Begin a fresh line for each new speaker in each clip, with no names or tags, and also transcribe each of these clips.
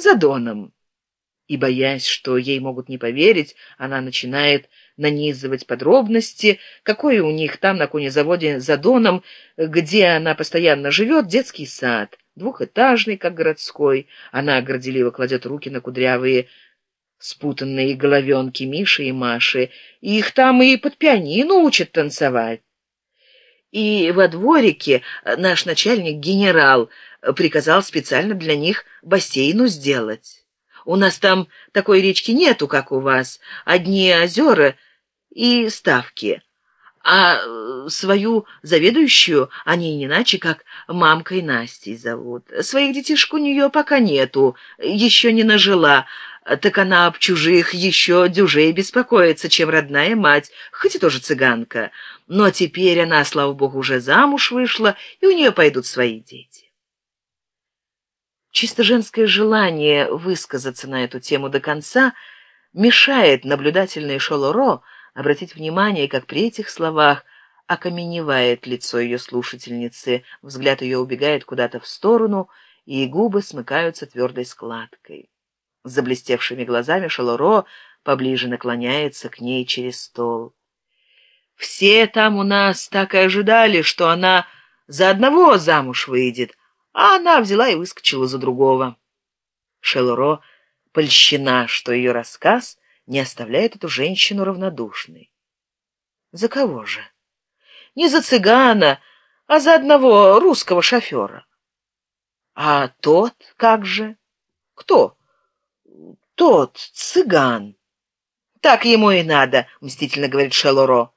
за доном. И боясь что ей могут не поверить она начинает нанизывать подробности какое у них там на конезаводе за доном где она постоянно живет детский сад двухэтажный как городской. Она горделиво кладет руки на кудрявые спутанные головенки миши и маши. Их там и под пианино учат танцевать. И во дворике наш начальник генерал приказал специально для них бассейну сделать. У нас там такой речки нету как у вас. Одни озера и ставки. А э, свою заведующую они не иначе как мамкой настей зовут. Своих детишек у нее пока нету еще не нажила. Так она об чужих еще дюжей беспокоится чем родная мать хоть и тоже цыганка. Но теперь она слава богу уже замуж вышла и у нее пойдут свои дети чисто женское желание высказаться на эту тему до конца мешает наблюдательной шолоро обратить внимание как при этих словах окаменевает лицо ее слушательницы взгляд ее убегает куда то в сторону и губы смыкаются твердой складкой. С заблестевшими глазами шалоро поближе наклоняется к ней через стол. Все там у нас так и ожидали что она за одного замуж выйдет а она взяла и выскочила за другого шелуро польщена что ее рассказ не оставляет эту женщину равнодушной. За кого же? Не за цыгана, а за одного русского шофера. А тот как же? Кто? Тот цыган. Так ему и надо, мстительно говорит Шелуро.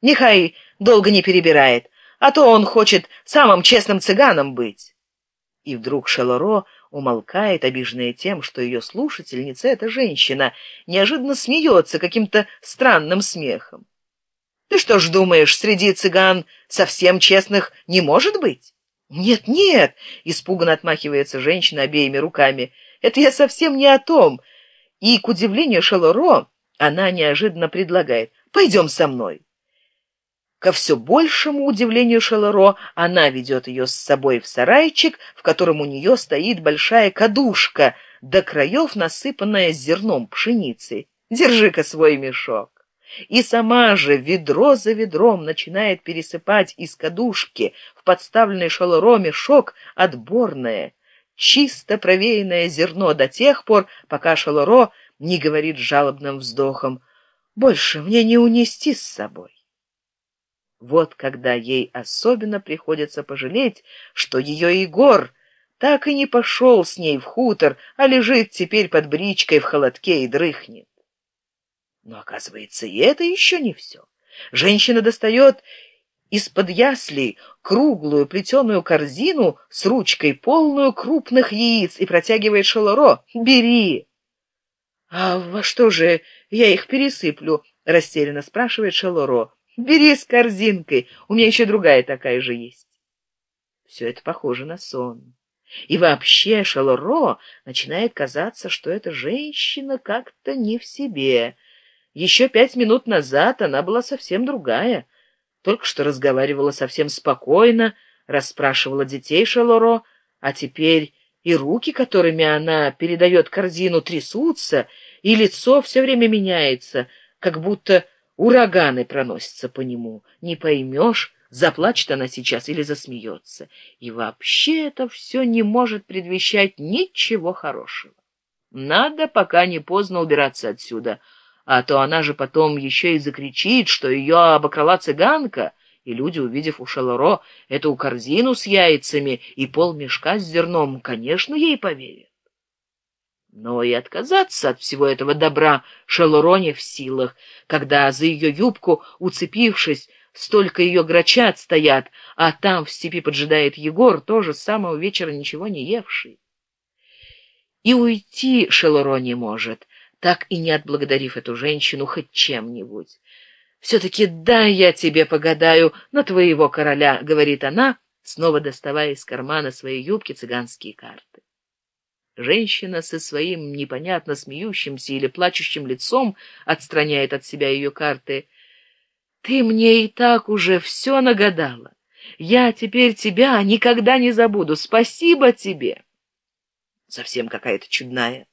Нехай долго не перебирает, а то он хочет самым честным цыганом быть. И вдруг Шелуро умолкает, обиженная тем, что ее слушательница, эта женщина, неожиданно смеется каким-то странным смехом. Ты что ж думаешь, среди цыган совсем честных не может быть? Нет, нет, испуганно отмахивается женщина обеими руками. Это я совсем не о том. И, к удивлению Шелоро, она неожиданно предлагает. Пойдем со мной. Ко все большему удивлению Шелеро она ведет ее с собой в сарайчик, в котором у нее стоит большая кадушка, до краев насыпанная зерном пшеницы. Держи-ка свой мешок. И сама же ведро за ведром начинает пересыпать из кадушки в подставленный шалоро мешок отборное, чисто провеянное зерно до тех пор, пока шалоро не говорит жалобным вздохом «Больше мне не унести с собой». Вот когда ей особенно приходится пожалеть, что ее Егор так и не пошел с ней в хутор, а лежит теперь под бричкой в холодке и дрыхнет. Но, оказывается, и это еще не все. Женщина достает из-под яслей круглую плетеную корзину с ручкой, полную крупных яиц, и протягивает шалоро. «Бери!» «А во что же я их пересыплю?» — растерянно спрашивает шалоро бери с корзинкой. У меня еще другая такая же есть. Все это похоже на сон. И вообще шалоро начинает казаться что эта женщина как то не в себе. Еще пять минут назад она была совсем другая. Только что разговаривала совсем спокойно расспрашивала детей шалоро а теперь и руки которыми она передает корзину трясутся и лицо все время меняется как будто ураганы проносятся по нему. Не поймешь заплачет она сейчас или засмеется. И вообще это все не может предвещать ничего хорошего. Надо пока не поздно убираться отсюда. А то она же потом еще и закричит что ее обокрала цыганка. И люди увидев у шалоро эту корзину с яйцами и пол мешка с зерном конечно ей поверят но и отказаться от всего этого добра шелуроне в силах когда за ее юбку уцепившись столько ее грачат стоят а там в степи поджидает егор тоже с самого вечера ничего не евший. И уйти шелуро не может так и не отблагодарив эту женщину хоть чем-нибудь. Все таки да я тебе погадаю на твоего короля говорит она снова доставая из кармана своей юбки цыганские карты Женщина со своим непонятно смеющимся или плачущим лицом отстраняет от себя ее карты. «Ты мне и так уже все нагадала. Я теперь тебя никогда не забуду. Спасибо тебе!» совсем какая-то чудная.